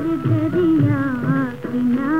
दरिया किनारा